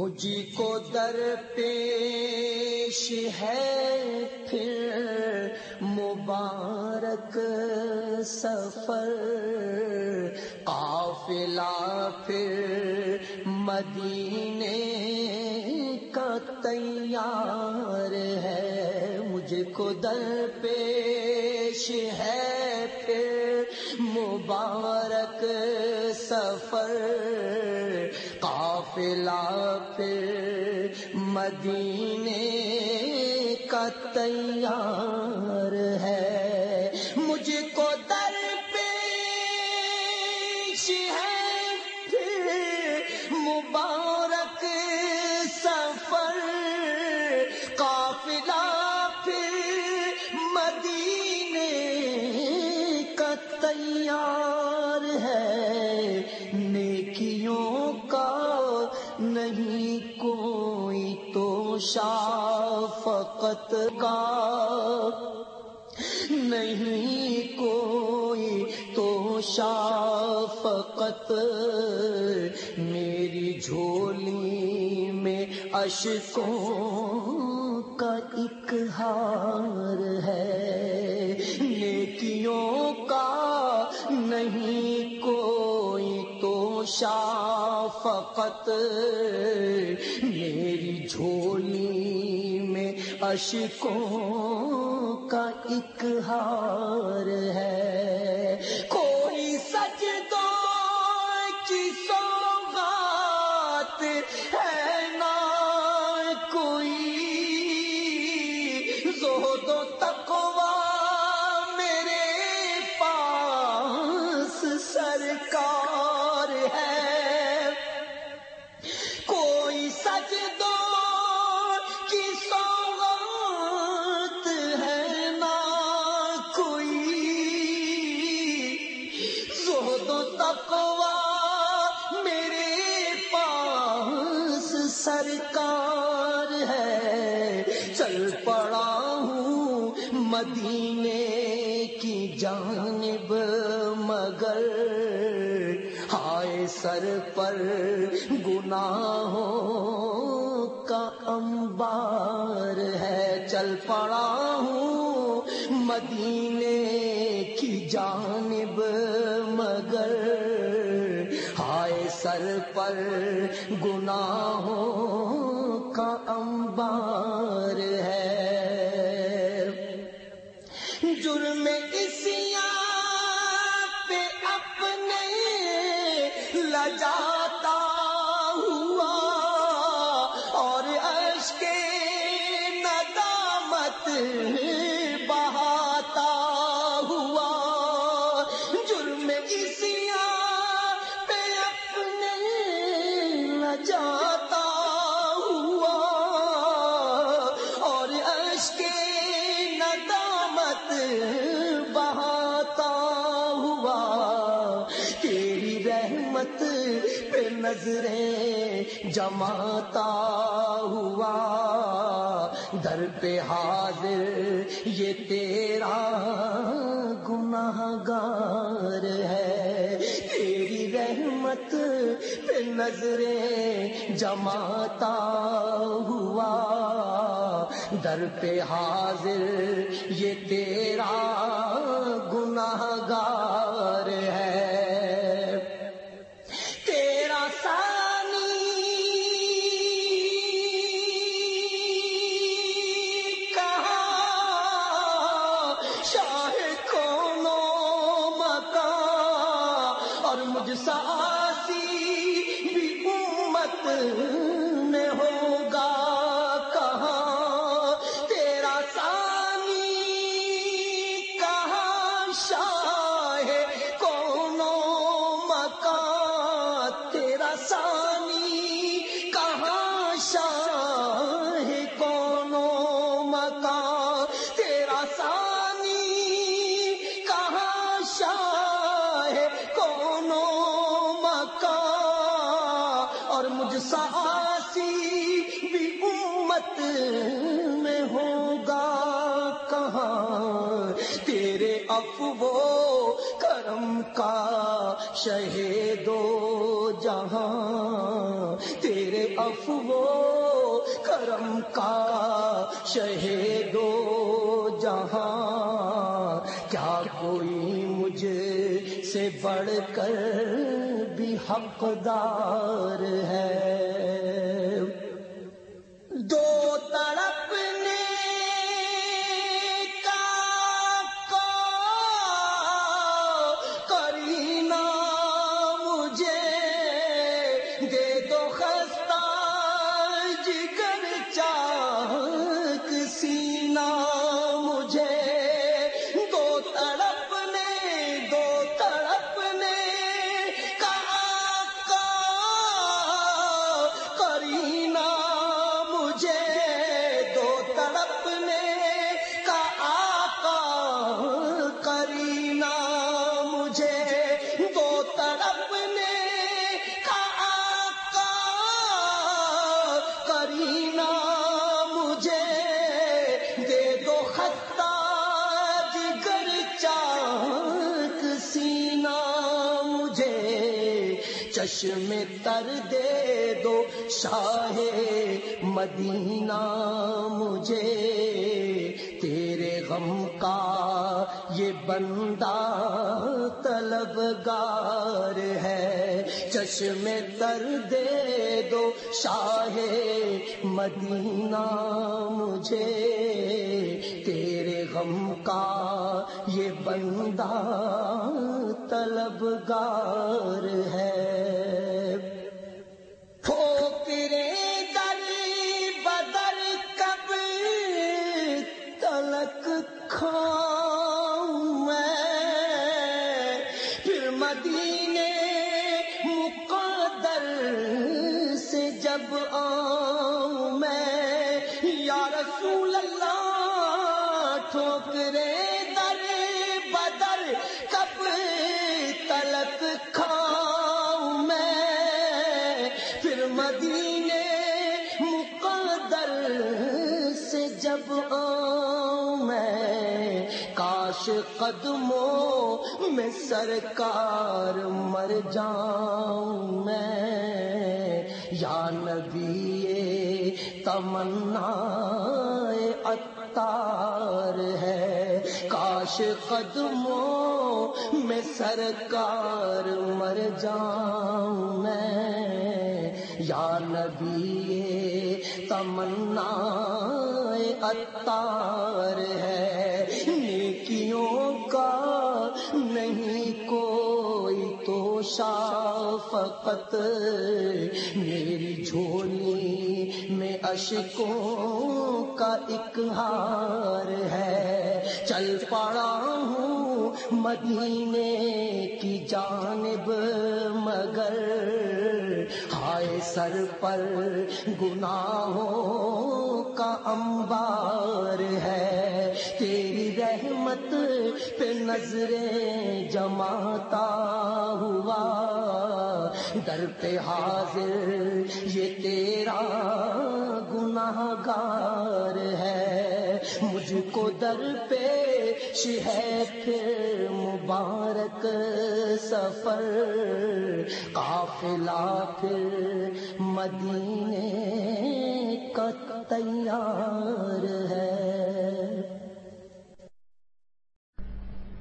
مجھ کو در پیش ہے پھر مبارک سفر قافلہ پھر مدینے کا تیار ہے مجھ کو در پیش ہے پھر مبارک سفر قافلہ پھر مدینے کا تیار۔ تو شافقت کا نہیں، کوئی تو شافقت۔ میری جھولی میں اشکوں کا ایک ہار ہے۔ نیکیوں کا نہیں، کوئی تو شافقت۔ میری جھولی میں اشکوں کا ایک ہار ہے۔ کوئی سچ دو کی سوغات ہے نا کوئی۔ زہد و تقوی میرے پاس سرکار ہے۔ زہد و تقوی میرے پاس سرکار ہے۔ چل پڑا ہوں مدینے کی جانب، مگر ہائے سر پر گناہوں کا انبار ہے۔ چل پڑا ہوں مدینے کی جانب سر پر گناہوں کا امبار ہے۔ جرم اسیا نظریں جماتا ہوا، در پہ حاضر یہ تیرا گناہ گار ہے۔ تیری رحمت پہ نظریں جماتا ہوا، در پہ حاضر یہ تیرا مکان اور مجھ ساسی بھی امت میں ہوگا۔ کہاں تیرے افو کرم کا شہید و جہاں تیرے افو کرم کا شہیدو جہاں کیا کوئی مجھے سے بڑھ کر حقدار ہے۔ چشم تر دے دو شاہ مدینہ مجھے۔ تیرے غم کا یہ بندہ طلبگار ہے۔ چشم تر دے دو شاہ مدینہ مجھے۔ غم کا یہ بندہ طلبگار ہے۔ ٹھوکرے در بدر کب تلک کھاؤں میں؟ پھر مدینے مقدر سے جب آؤں میں، یا رسول ٹھوکرے در بدر کب تلک کھاؤں میں۔ پھر مدینے مقدر سے جب آؤں میں، کاش قدموں میں سرکار مر جاؤں میں۔ یا نبی تمنا تار ہے۔ کاش قدموں میں سرکار مر جاؤں میں۔ یا نبی تمنا اتار ہے۔ تو شافقت میری جھولی میں اشکوں کا ایک ہار ہے۔ چل پڑا ہوں مدینے کی جانب، مگر ہائے سر پر گناہوں کا انبار ہے۔ رحمت پہ نظریں جماتا ہوا۔ در پہ حاضر یہ تیرا گناہ گار ہے۔ مجھ کو در پیش ہے پھر مبارک سفر۔ قافلہ پھر مدینے کا تیار ہے۔